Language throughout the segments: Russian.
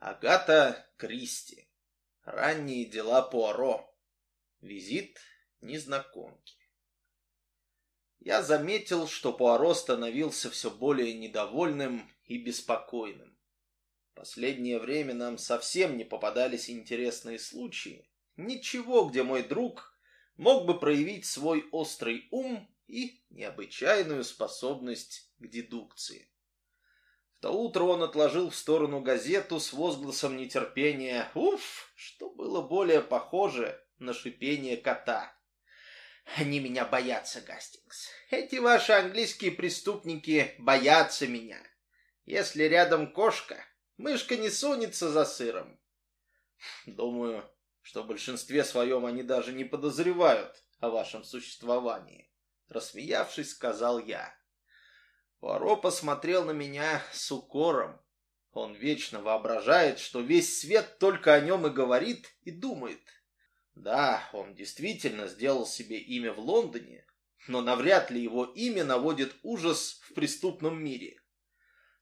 Агата Кристи. Ранние дела Пуаро. Визит незнакомки. Я заметил, что Пуаро становился все более недовольным и беспокойным. Последнее время нам совсем не попадались интересные случаи. Ничего, где мой друг мог бы проявить свой острый ум и необычайную способность к дедукции. То утро он отложил в сторону газету с возгласом нетерпения «Уф!», что было более похоже на шипение кота. «Они меня боятся, Гастингс. Эти ваши английские преступники боятся меня. Если рядом кошка, мышка не сунется за сыром». Думаю, что в большинстве своем они даже не подозревают о вашем существовании. Рассмеявшись, сказал я. Пуаро посмотрел на меня с укором. Он вечно воображает, что весь свет только о нем и говорит, и думает. Да, он действительно сделал себе имя в Лондоне, но навряд ли его имя наводит ужас в преступном мире.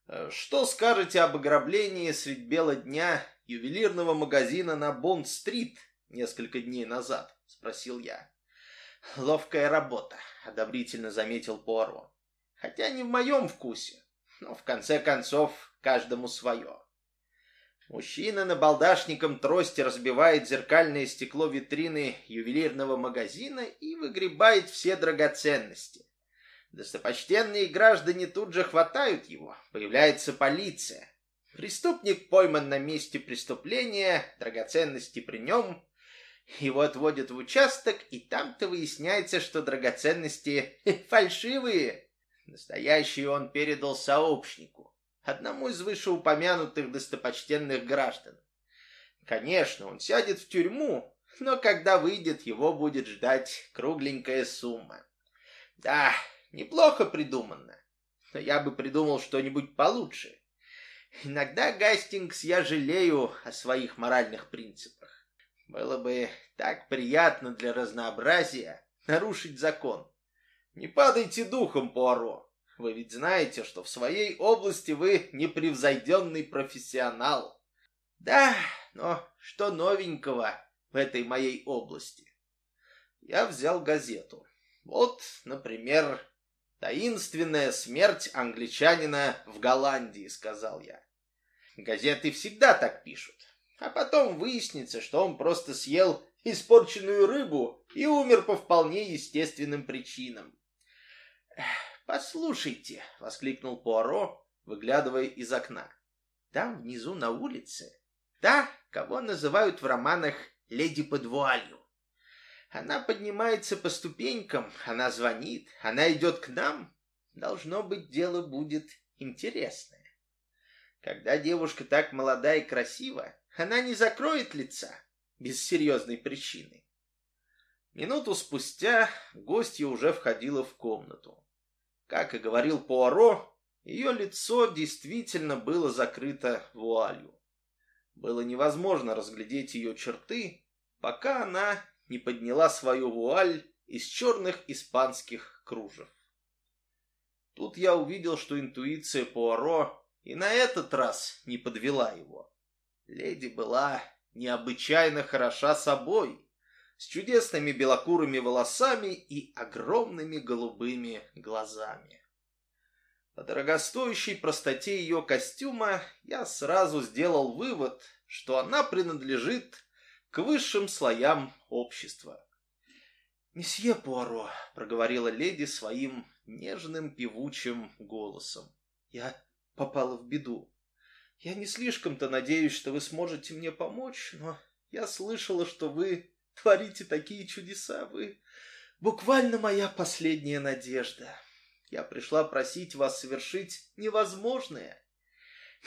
Э, что скажете об ограблении средь бела дня ювелирного магазина на Бонд-стрит несколько дней назад? Спросил я. Ловкая работа, одобрительно заметил Пуаро хотя не в моем вкусе. Но в конце концов, каждому свое. Мужчина на балдашником трости разбивает зеркальное стекло витрины ювелирного магазина и выгребает все драгоценности. Достопочтенные граждане тут же хватают его. Появляется полиция. Преступник пойман на месте преступления, драгоценности при нем. Его отводят в участок, и там-то выясняется, что драгоценности фальшивые. Настоящий он передал сообщнику, одному из вышеупомянутых достопочтенных граждан. Конечно, он сядет в тюрьму, но когда выйдет, его будет ждать кругленькая сумма. Да, неплохо придумано, но я бы придумал что-нибудь получше. Иногда, Гастингс, я жалею о своих моральных принципах. Было бы так приятно для разнообразия нарушить закон. Не падайте духом, Пуаро. Вы ведь знаете, что в своей области вы непревзойденный профессионал. Да, но что новенького в этой моей области? Я взял газету. Вот, например, «Таинственная смерть англичанина в Голландии», — сказал я. Газеты всегда так пишут. А потом выяснится, что он просто съел испорченную рыбу и умер по вполне естественным причинам. «Послушайте!» — воскликнул Пуаро, выглядывая из окна. «Там внизу на улице та, кого называют в романах леди под вуалью. Она поднимается по ступенькам, она звонит, она идет к нам. Должно быть, дело будет интересное. Когда девушка так молода и красива, она не закроет лица без серьезной причины. Минуту спустя гостья уже входила в комнату. Как и говорил Пуаро, ее лицо действительно было закрыто вуалью. Было невозможно разглядеть ее черты, пока она не подняла свою вуаль из черных испанских кружев. Тут я увидел, что интуиция Пуаро и на этот раз не подвела его. Леди была необычайно хороша собой, с чудесными белокурыми волосами и огромными голубыми глазами. По дорогостоящей простоте ее костюма я сразу сделал вывод, что она принадлежит к высшим слоям общества. «Месье Пуаро», — проговорила леди своим нежным певучим голосом, — «я попала в беду. Я не слишком-то надеюсь, что вы сможете мне помочь, но я слышала, что вы творите такие чудеса, вы буквально моя последняя надежда. Я пришла просить вас совершить невозможное.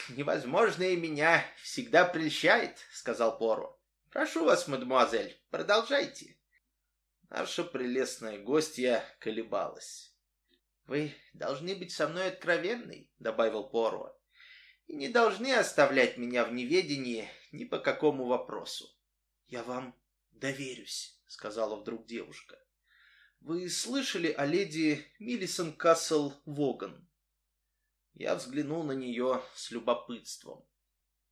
Невозможное меня всегда прельщает, сказал Поро. Прошу вас, мадемуазель, продолжайте. Наша прелестная гостья колебалась. «Вы должны быть со мной откровенной», — добавил Поро, «и не должны оставлять меня в неведении ни по какому вопросу. Я вам доверюсь», — сказала вдруг девушка. «Вы слышали о леди Миллисон Кассел Воган?» Я взглянул на нее с любопытством.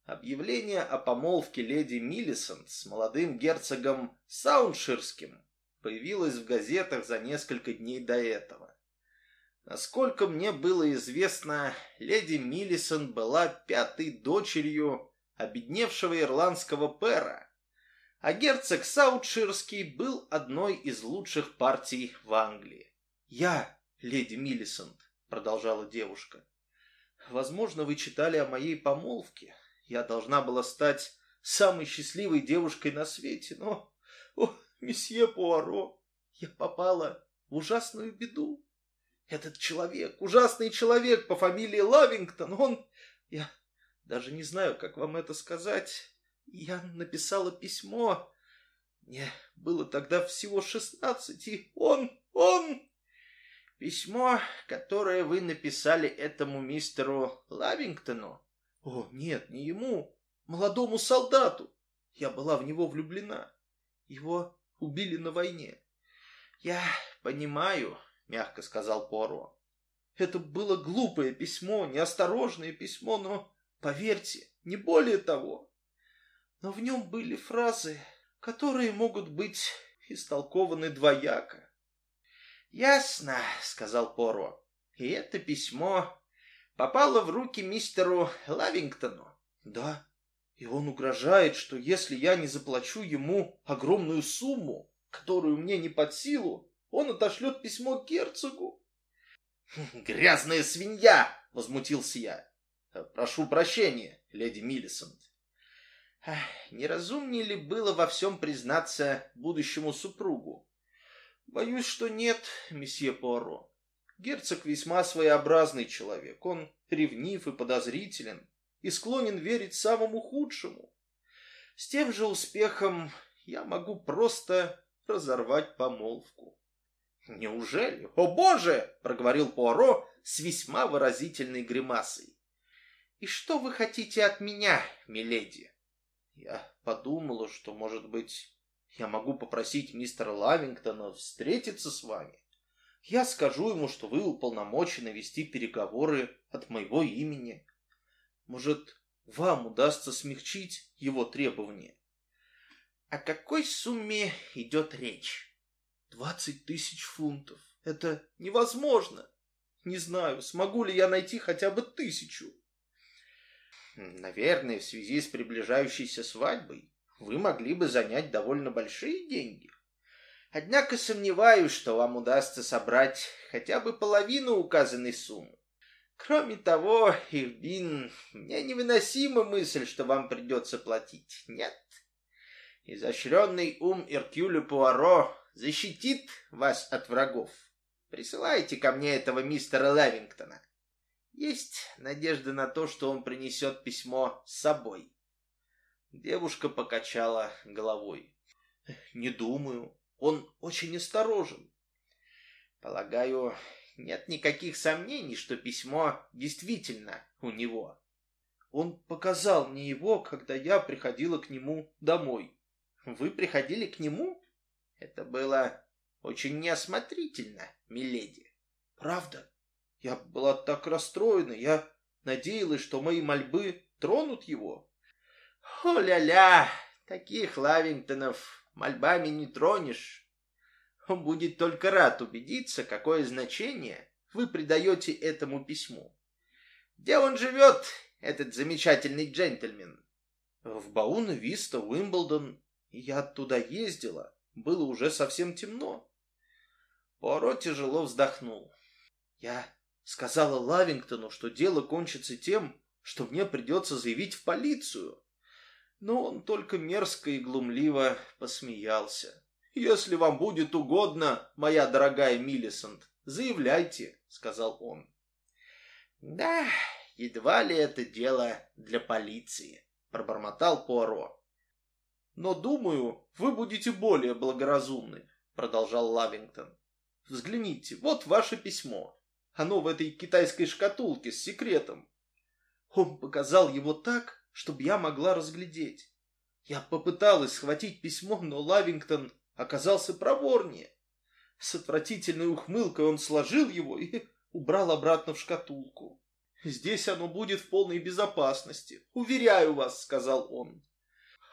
Объявление о помолвке леди Миллисент с молодым герцогом Саунширским появилось в газетах за несколько дней до этого. Насколько мне было известно, леди Миллисон была пятой дочерью обедневшего ирландского пэра, а герцог Саутширский был одной из лучших партий в Англии. «Я, леди Миллисонт», — продолжала девушка. «Возможно, вы читали о моей помолвке. Я должна была стать самой счастливой девушкой на свете, но... О, месье Пуаро, я попала в ужасную беду. Этот человек, ужасный человек по фамилии Лавингтон, он... Я даже не знаю, как вам это сказать. Я написала письмо. Мне было тогда всего шестнадцать, и он, он... Письмо, которое вы написали этому мистеру Лавингтону? О, нет, не ему, молодому солдату. Я была в него влюблена. Его убили на войне. Я понимаю, — мягко сказал Поро. Это было глупое письмо, неосторожное письмо, но, поверьте, не более того. Но в нем были фразы, которые могут быть истолкованы двояко. «Ясно», — сказал Поро. «И это письмо попало в руки мистеру Лавингтону?» «Да, и он угрожает, что если я не заплачу ему огромную сумму, которую мне не под силу, он отошлет письмо герцогу. «Грязная свинья!» — возмутился я. «Прошу прощения, леди Миллисонт». «Неразумнее ли было во всем признаться будущему супругу?» «Боюсь, что нет, месье Пуаро. Герцог весьма своеобразный человек. Он ревнив и подозрителен и склонен верить самому худшему. С тем же успехом я могу просто разорвать помолвку. «Неужели? О боже!» — проговорил Пуаро с весьма выразительной гримасой. «И что вы хотите от меня, миледи?» Я подумала, что, может быть, я могу попросить мистера Лавингтона встретиться с вами. Я скажу ему, что вы уполномочены вести переговоры от моего имени. Может, вам удастся смягчить его требования? О какой сумме идет речь? Двадцать тысяч фунтов. Это невозможно. Не знаю, смогу ли я найти хотя бы тысячу. Наверное, в связи с приближающейся свадьбой вы могли бы занять довольно большие деньги. Однако сомневаюсь, что вам удастся собрать хотя бы половину указанной суммы. Кроме того, Ирбин, мне невыносима мысль, что вам придется платить. Нет. Изощренный ум Иркюля Пуаро защитит вас от врагов. Присылайте ко мне этого мистера Левингтона. Есть надежда на то, что он принесет письмо с собой. Девушка покачала головой. Не думаю. Он очень осторожен. Полагаю, нет никаких сомнений, что письмо действительно у него. Он показал мне его, когда я приходила к нему домой. Вы приходили к нему? Это было очень неосмотрительно, миледи. Правда? Я была так расстроена, я надеялась, что мои мольбы тронут его. О-ля-ля, таких Лавингтонов мольбами не тронешь. Он будет только рад убедиться, какое значение вы придаете этому письму. Где он живет, этот замечательный джентльмен? В Бауна-Виста, Уимблдон. Я оттуда ездила было уже совсем темно. Пуаро тяжело вздохнул. Я сказала Лавингтону, что дело кончится тем, что мне придется заявить в полицию. Но он только мерзко и глумливо посмеялся. «Если вам будет угодно, моя дорогая Миллисонт, заявляйте», — сказал он. «Да, едва ли это дело для полиции», — пробормотал Пуаро. Но, думаю, вы будете более благоразумны, продолжал Лавингтон. Взгляните, вот ваше письмо. Оно в этой китайской шкатулке с секретом. Он показал его так, чтобы я могла разглядеть. Я попыталась схватить письмо, но Лавингтон оказался проворнее. С отвратительной ухмылкой он сложил его и убрал обратно в шкатулку. Здесь оно будет в полной безопасности. Уверяю вас, сказал он.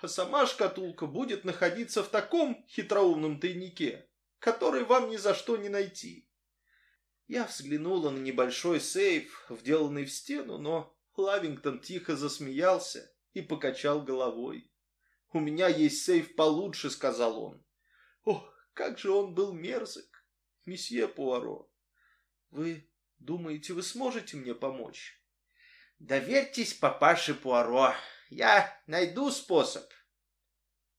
А сама шкатулка будет находиться в таком хитроумном тайнике, который вам ни за что не найти. Я взглянула на небольшой сейф, вделанный в стену, но Лавингтон тихо засмеялся и покачал головой. «У меня есть сейф получше», — сказал он. «Ох, как же он был мерзок, месье Пуаро! Вы думаете, вы сможете мне помочь?» «Доверьтесь папаше Пуаро, я найду способ».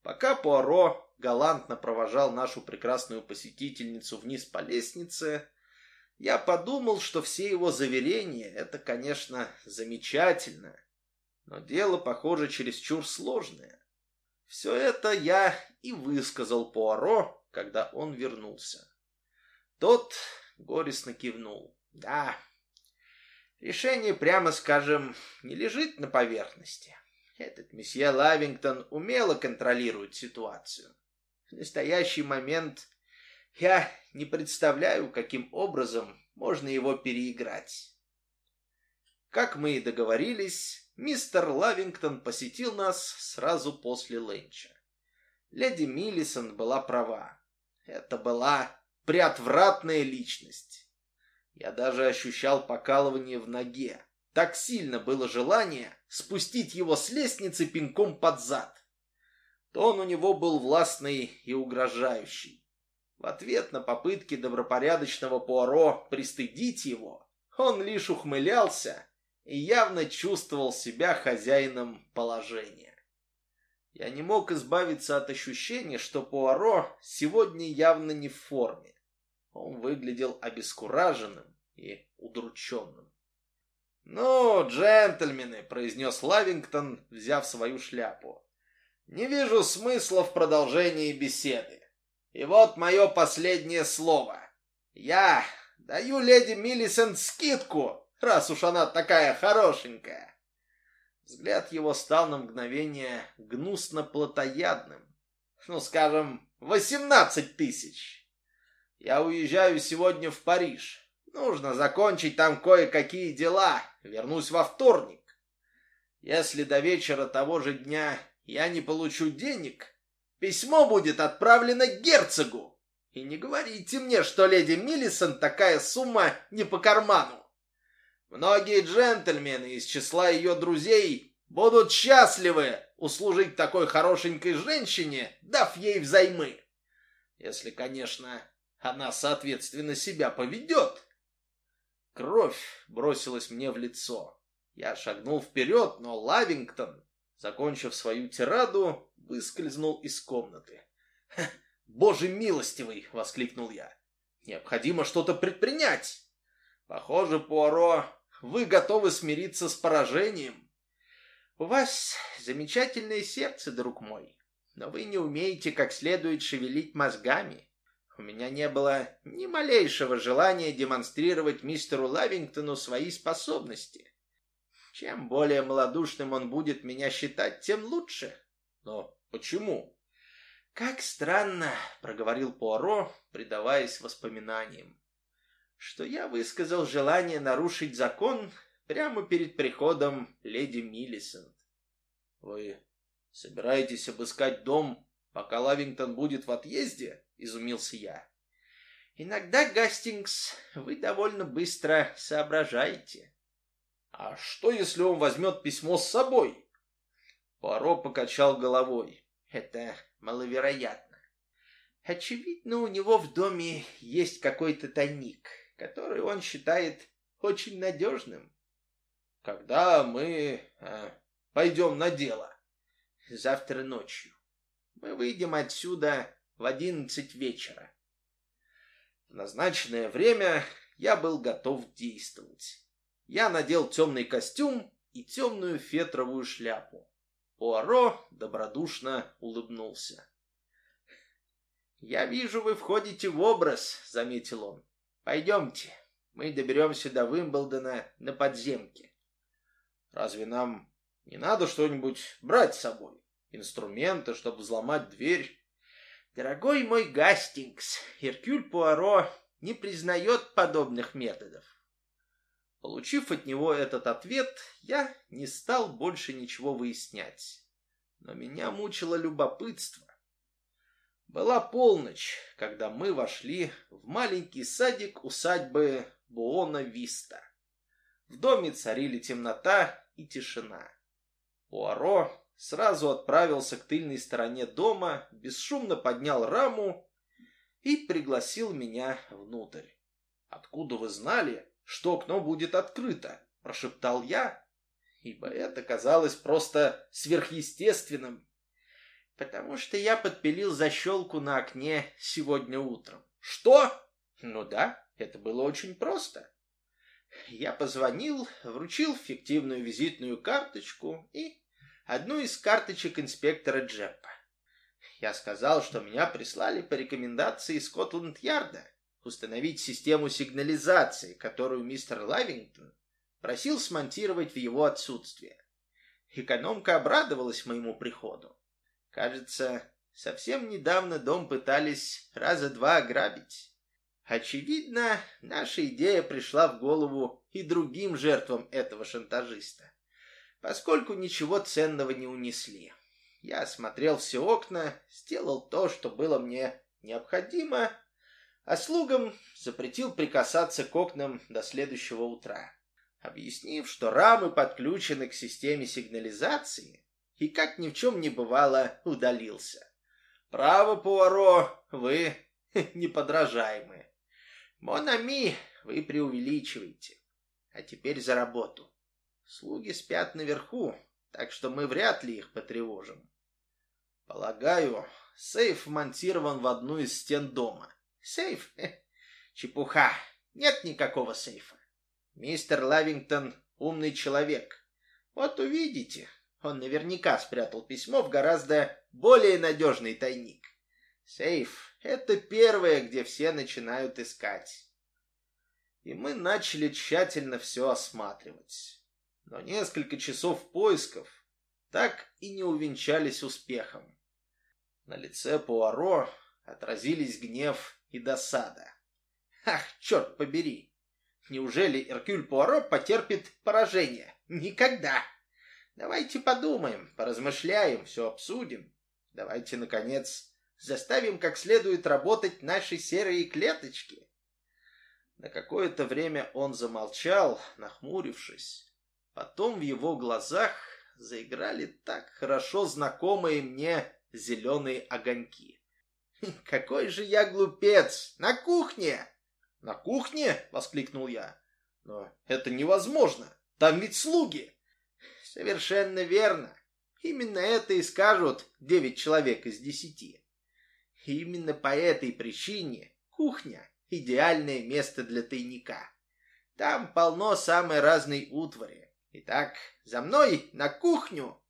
Пока Пуаро галантно провожал нашу прекрасную посетительницу вниз по лестнице, я подумал, что все его заверения — это, конечно, замечательно, но дело, похоже, чересчур сложное. Все это я и высказал Пуаро, когда он вернулся. Тот горестно кивнул. Да, решение, прямо скажем, не лежит на поверхности. Этот месье Лавингтон умело контролирует ситуацию. В настоящий момент я не представляю, каким образом можно его переиграть. Как мы и договорились, мистер Лавингтон посетил нас сразу после ленча. Леди Миллисон была права. Это была приотвратная личность. Я даже ощущал покалывание в ноге. Так сильно было желание спустить его с лестницы пинком под зад. Тон у него был властный и угрожающий. В ответ на попытки добропорядочного Пуаро пристыдить его, он лишь ухмылялся и явно чувствовал себя хозяином положения. Я не мог избавиться от ощущения, что Пуаро сегодня явно не в форме. Он выглядел обескураженным и удрученным. «Ну, джентльмены», — произнес Лавингтон, взяв свою шляпу, — «не вижу смысла в продолжении беседы. И вот мое последнее слово. Я даю леди Миллисент скидку, раз уж она такая хорошенькая. Взгляд его стал на мгновение гнусно-плотоядным. Ну, скажем, восемнадцать тысяч. Я уезжаю сегодня в Париж. Нужно закончить там кое-какие дела. Вернусь во вторник. Если до вечера того же дня я не получу денег, Письмо будет отправлено герцогу. И не говорите мне, что леди Миллисон такая сумма не по карману. Многие джентльмены из числа ее друзей будут счастливы услужить такой хорошенькой женщине, дав ей взаймы. Если, конечно, она соответственно себя поведет. Кровь бросилась мне в лицо. Я шагнул вперед, но Лавингтон, закончив свою тираду, выскользнул из комнаты. «Боже милостивый!» — воскликнул я. «Необходимо что-то предпринять!» «Похоже, Пуаро, вы готовы смириться с поражением?» «У вас замечательное сердце, друг мой, но вы не умеете как следует шевелить мозгами. У меня не было ни малейшего желания демонстрировать мистеру Лавингтону свои способности. Чем более малодушным он будет меня считать, тем лучше. Но Почему? Как странно, проговорил Пуаро, предаваясь воспоминаниям, что я высказал желание нарушить закон прямо перед приходом леди Миллисент. Вы собираетесь обыскать дом, пока Лавингтон будет в отъезде? Изумился я. Иногда, Гастингс, вы довольно быстро соображаете. А что, если он возьмет письмо с собой? Пуаро покачал головой. Это маловероятно. Очевидно, у него в доме есть какой-то тайник, который он считает очень надежным. Когда мы э, пойдем на дело? Завтра ночью. Мы выйдем отсюда в одиннадцать вечера. В назначенное время я был готов действовать. Я надел темный костюм и темную фетровую шляпу. Пуаро добродушно улыбнулся. «Я вижу, вы входите в образ», — заметил он. «Пойдемте, мы доберемся до Вимблдона на подземке». «Разве нам не надо что-нибудь брать с собой? Инструменты, чтобы взломать дверь?» «Дорогой мой Гастингс, Hercule Пуаро не признает подобных методов. Получив от него этот ответ, я не стал больше ничего выяснять. Но меня мучило любопытство. Была полночь, когда мы вошли в маленький садик усадьбы Буона Виста. В доме царили темнота и тишина. Пуаро сразу отправился к тыльной стороне дома, бесшумно поднял раму и пригласил меня внутрь. «Откуда вы знали, что окно будет открыто?» – прошептал я, ибо это казалось просто сверхъестественным. «Потому что я подпилил защелку на окне сегодня утром». «Что?» «Ну да, это было очень просто». Я позвонил, вручил фиктивную визитную карточку и одну из карточек инспектора Джеппа. Я сказал, что меня прислали по рекомендации Скотланд-Ярда установить систему сигнализации, которую мистер Лавингтон просил смонтировать в его отсутствие. Экономка обрадовалась моему приходу. Кажется, совсем недавно дом пытались раза два ограбить. Очевидно, наша идея пришла в голову и другим жертвам этого шантажиста, поскольку ничего ценного не унесли. Я осмотрел все окна, сделал то, что было мне необходимо, а слугам запретил прикасаться к окнам до следующего утра, объяснив, что рамы подключены к системе сигнализации, и, как ни в чем не бывало, удалился. «Право, Пуаро, вы неподражаемые. Монами, вы преувеличиваете. А теперь за работу. Слуги спят наверху, так что мы вряд ли их потревожим. Полагаю, сейф монтирован в одну из стен дома. Сейф? Чепуха. Нет никакого сейфа. Мистер Лавингтон умный человек. Вот увидите, он наверняка спрятал письмо в гораздо более надежный тайник. Сейф — это первое, где все начинают искать. И мы начали тщательно все осматривать. Но несколько часов поисков так и не увенчались успехом. На лице Пуаро отразились гнев и досада. Ах, черт побери! Неужели Эркюль Пуаро потерпит поражение? Никогда! Давайте подумаем, поразмышляем, все обсудим. Давайте, наконец, заставим как следует работать наши серые клеточки. На какое-то время он замолчал, нахмурившись. Потом в его глазах заиграли так хорошо знакомые мне зеленые огоньки. «Хм, «Какой же я глупец! На кухне!» «На кухне?» — воскликнул я. «Но это невозможно! Там ведь слуги!» «Совершенно верно. Именно это и скажут девять человек из десяти. И именно по этой причине кухня — идеальное место для тайника. Там полно самой разной утвари. Итак, за мной на кухню!»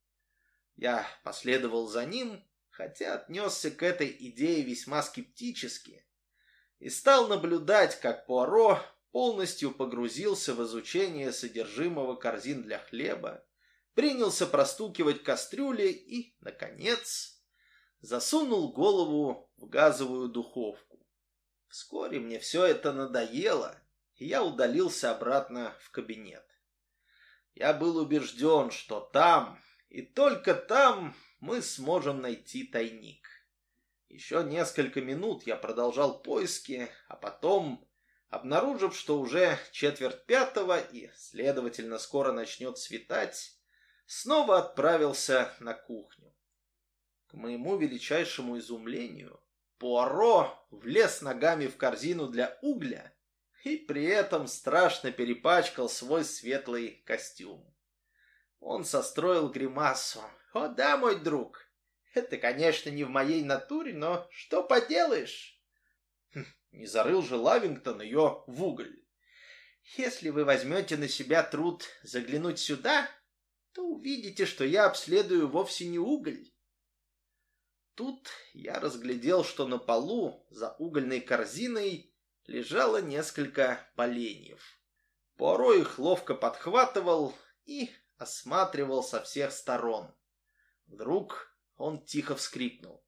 Я последовал за ним, хотя отнесся к этой идее весьма скептически, и стал наблюдать, как Пуаро полностью погрузился в изучение содержимого корзин для хлеба, принялся простукивать кастрюли и, наконец, засунул голову в газовую духовку. Вскоре мне все это надоело, и я удалился обратно в кабинет. Я был убежден, что там, и только там мы сможем найти тайник. Еще несколько минут я продолжал поиски, а потом, обнаружив, что уже четверть пятого и, следовательно, скоро начнет светать, снова отправился на кухню. К моему величайшему изумлению, Пуаро влез ногами в корзину для угля и при этом страшно перепачкал свой светлый костюм. Он состроил гримасу, «О да, мой друг, это, конечно, не в моей натуре, но что поделаешь?» хм, Не зарыл же Лавингтон ее в уголь. «Если вы возьмете на себя труд заглянуть сюда, то увидите, что я обследую вовсе не уголь». Тут я разглядел, что на полу за угольной корзиной лежало несколько поленьев. Порой их ловко подхватывал и осматривал со всех сторон. Вдруг он тихо вскрикнул.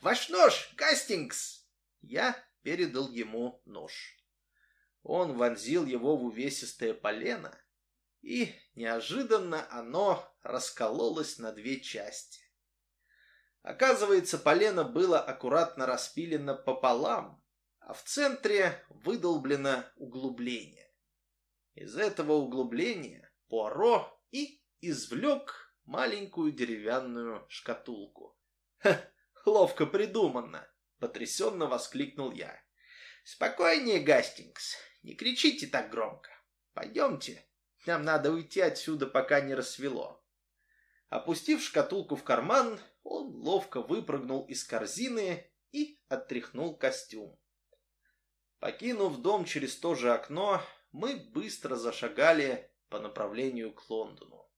«Ваш нож, Гастингс!» Я передал ему нож. Он вонзил его в увесистое полено, и неожиданно оно раскололось на две части. Оказывается, полено было аккуратно распилено пополам, а в центре выдолблено углубление. Из этого углубления Пуаро и извлек маленькую деревянную шкатулку. «Ха, ловко придумано!» — потрясенно воскликнул я. «Спокойнее, Гастингс, не кричите так громко. Пойдемте, нам надо уйти отсюда, пока не рассвело». Опустив шкатулку в карман, он ловко выпрыгнул из корзины и оттряхнул костюм. Покинув дом через то же окно, мы быстро зашагали по направлению к Лондону.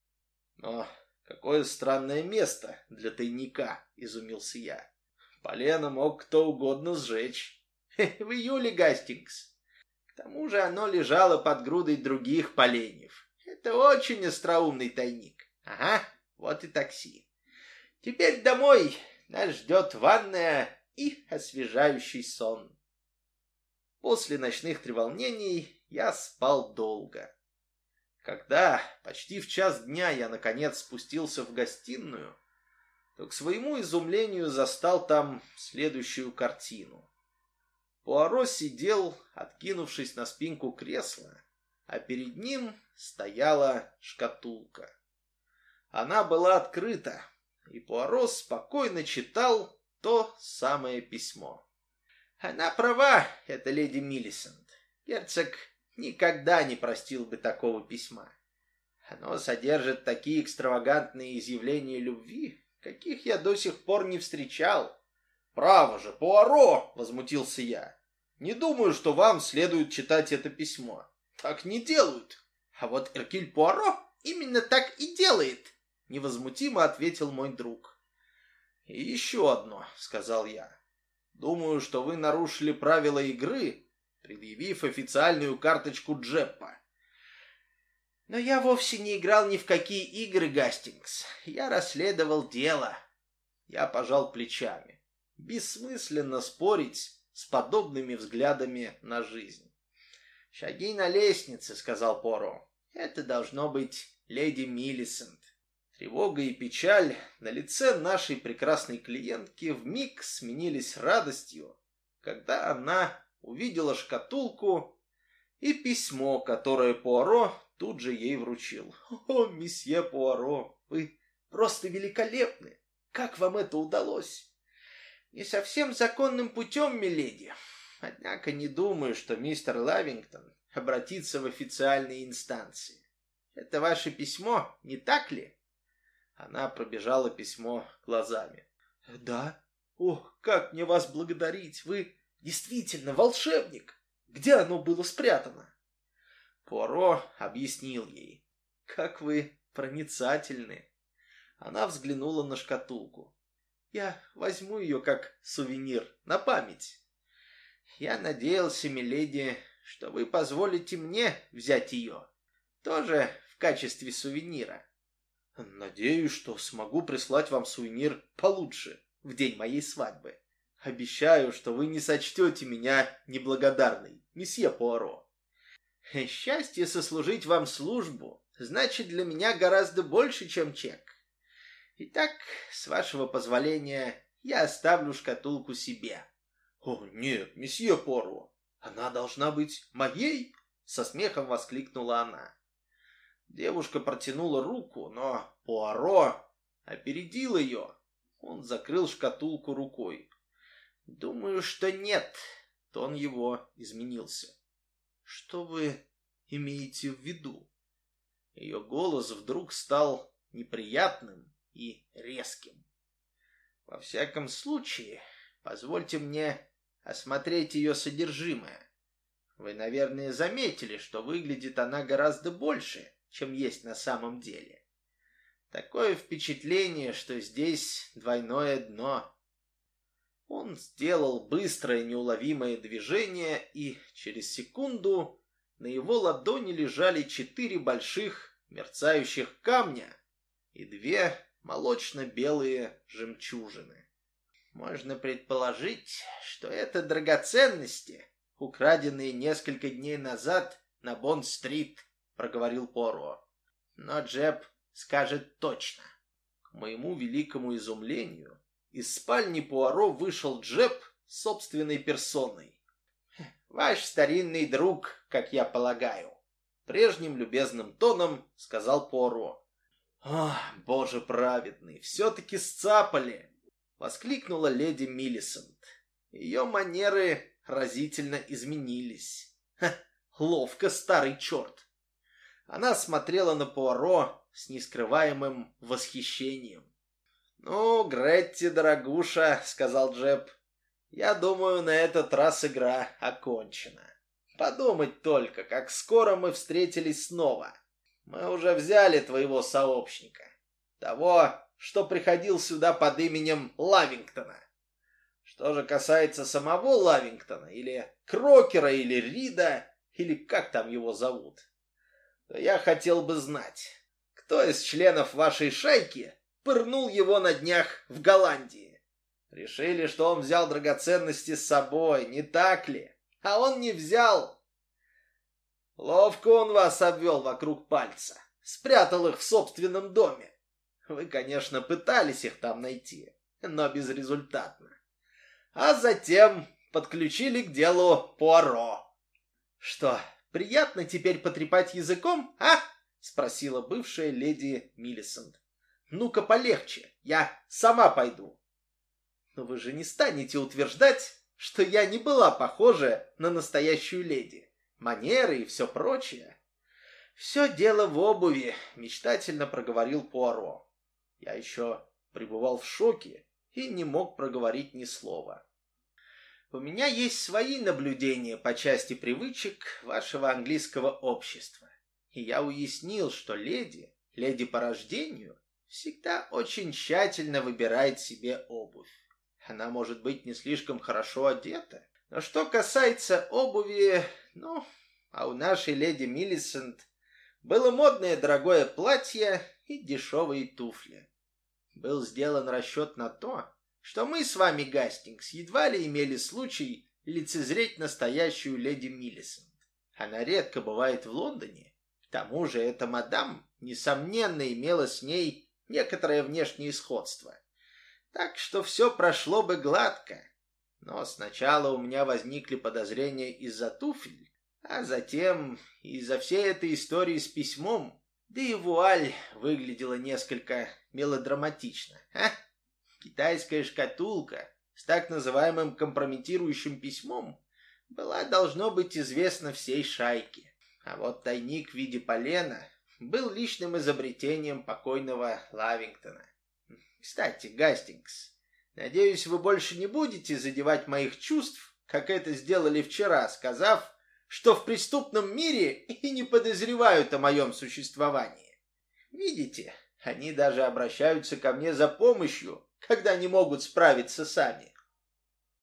Но какое странное место для тайника, изумился я. Полено мог кто угодно сжечь. В июле, Гастингс. К тому же оно лежало под грудой других поленьев. Это очень остроумный тайник. Ага, вот и такси. Теперь домой. Нас ждет ванная и освежающий сон. После ночных треволнений я спал долго. Когда почти в час дня я, наконец, спустился в гостиную, то к своему изумлению застал там следующую картину. Пуаро сидел, откинувшись на спинку кресла, а перед ним стояла шкатулка. Она была открыта, и Пуаро спокойно читал то самое письмо. Она права, это леди Миллисент. Герцог никогда не простил бы такого письма. Оно содержит такие экстравагантные изъявления любви, каких я до сих пор не встречал. «Право же, Пуаро!» — возмутился я. «Не думаю, что вам следует читать это письмо. Так не делают. А вот Эркюль Пуаро именно так и делает», — невозмутимо ответил мой друг. «И еще одно», — сказал я. «Думаю, что вы нарушили правила игры, предъявив официальную карточку Джеппа. Но я вовсе не играл ни в какие игры, Гастингс. Я расследовал дело. Я пожал плечами. Бессмысленно спорить с подобными взглядами на жизнь. «Шаги на лестнице», — сказал Поро. «Это должно быть леди Миллисент». Тревога и печаль на лице нашей прекрасной клиентки вмиг сменились радостью, когда она увидела шкатулку и письмо, которое Пуаро тут же ей вручил. «О, месье Пуаро, вы просто великолепны! Как вам это удалось?» «Не совсем законным путем, миледи. Однако не думаю, что мистер Лавингтон обратится в официальные инстанции. Это ваше письмо, не так ли?» Она пробежала письмо глазами. «Да? Ох, как мне вас благодарить! Вы действительно волшебник! Где оно было спрятано?» Пуаро объяснил ей. «Как вы проницательны!» Она взглянула на шкатулку. «Я возьму ее как сувенир, на память. Я надеялся, миледи, что вы позволите мне взять ее, тоже в качестве сувенира. Надеюсь, что смогу прислать вам сувенир получше в день моей свадьбы. Обещаю, что вы не сочтете меня неблагодарной, месье Пуаро. Счастье сослужить вам службу значит для меня гораздо больше, чем чек. Итак, с вашего позволения, я оставлю шкатулку себе. О, нет, месье Пору, она должна быть моей, со смехом воскликнула она. Девушка протянула руку, но Пуаро опередил ее. Он закрыл шкатулку рукой. Думаю, что нет. Тон его изменился. Что вы имеете в виду? Ее голос вдруг стал неприятным и резким. Во всяком случае, позвольте мне осмотреть ее содержимое. Вы, наверное, заметили, что выглядит она гораздо больше, чем есть на самом деле. Такое впечатление, что здесь двойное дно. Он сделал быстрое неуловимое движение, и через секунду на его ладони лежали четыре больших мерцающих камня и две молочно-белые жемчужины. Можно предположить, что это драгоценности, украденные несколько дней назад на Бонд-стрит», — проговорил Поро. «Но Джеб скажет точно». К моему великому изумлению, из спальни Пуаро вышел Джеб собственной персоной. «Ваш старинный друг, как я полагаю», — прежним любезным тоном сказал Пуаро. «Ах, боже праведный, все-таки сцапали!» — воскликнула леди Миллисент. Ее манеры разительно изменились. Ха, ловко, старый черт! Она смотрела на Пуаро с нескрываемым восхищением. «Ну, Гретти, дорогуша», — сказал Джеб, — «я думаю, на этот раз игра окончена. Подумать только, как скоро мы встретились снова. Мы уже взяли твоего сообщника, того, что приходил сюда под именем Лавингтона. Что же касается самого Лавингтона, или Крокера, или Рида, или как там его зовут, то я хотел бы знать, кто из членов вашей шайки пырнул его на днях в Голландии. Решили, что он взял драгоценности с собой, не так ли? А он не взял. Ловко он вас обвел вокруг пальца, спрятал их в собственном доме. Вы, конечно, пытались их там найти, но безрезультатно. А затем подключили к делу Пуаро. Что, приятно теперь потрепать языком, а? Спросила бывшая леди Миллисент. Ну-ка полегче, я сама пойду. Но вы же не станете утверждать, что я не была похожа на настоящую леди. Манеры и все прочее. Все дело в обуви, мечтательно проговорил Пуаро. Я еще пребывал в шоке и не мог проговорить ни слова. У меня есть свои наблюдения по части привычек вашего английского общества. И я уяснил, что леди, леди по рождению, всегда очень тщательно выбирает себе обувь. Она может быть не слишком хорошо одета. Но что касается обуви, ну, а у нашей леди Миллисент было модное дорогое платье и дешевые туфли. Был сделан расчет на то, что мы с вами, Гастингс, едва ли имели случай лицезреть настоящую леди Миллисент. Она редко бывает в Лондоне. К тому же эта мадам, несомненно, имела с ней некоторое внешнее сходство. Так что все прошло бы гладко. Но сначала у меня возникли подозрения из-за туфель, а затем из-за всей этой истории с письмом, да и вуаль выглядела несколько мелодраматично. А? Китайская шкатулка с так называемым компрометирующим письмом была, должно быть, известна всей шайке. А вот тайник в виде полена был личным изобретением покойного Лавингтона. Кстати, Гастингс, надеюсь, вы больше не будете задевать моих чувств, как это сделали вчера, сказав, что в преступном мире и не подозревают о моем существовании. Видите, они даже обращаются ко мне за помощью, когда не могут справиться сами.